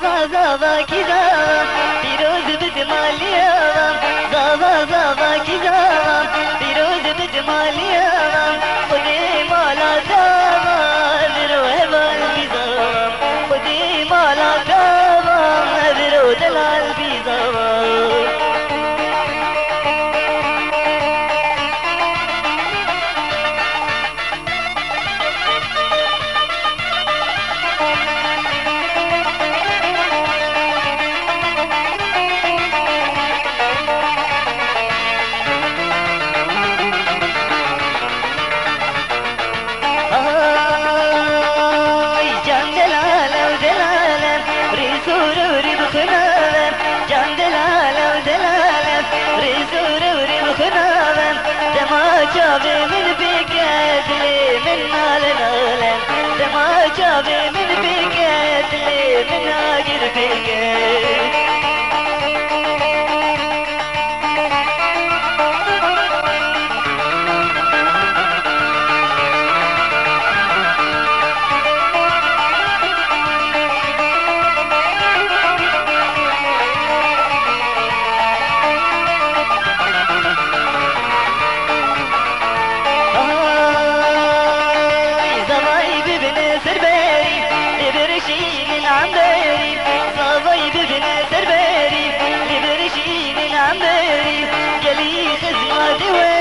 zava zava ki zava Firoz biz maliyavam Zava zava ki zava Firoz biz maliyavam جابي من بيكات لي من نال نالا دما جابي من بيكات لي من هاجر بيكات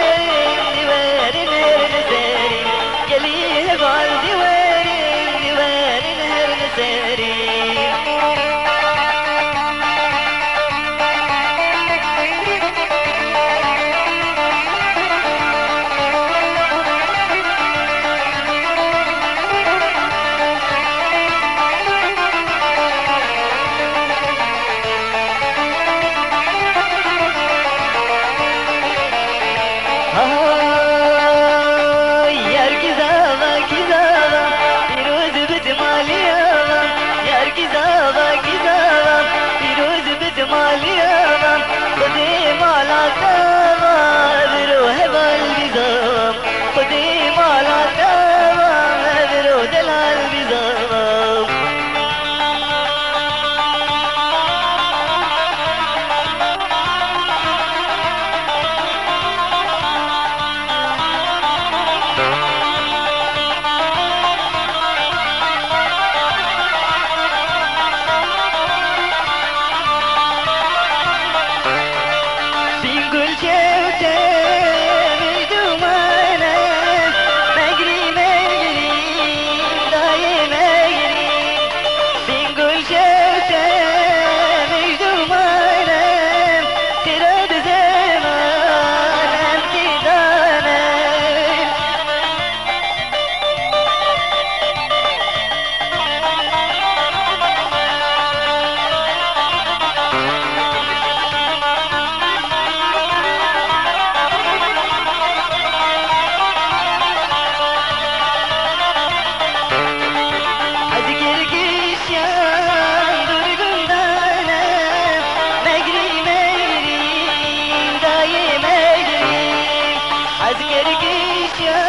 Yeah.